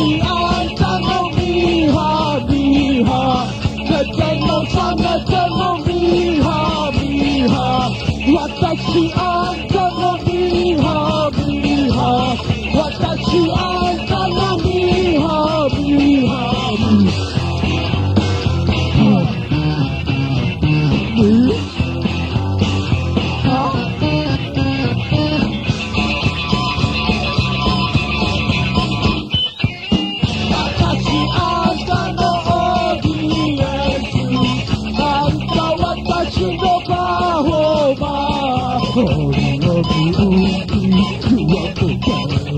I'm マー All of you. are the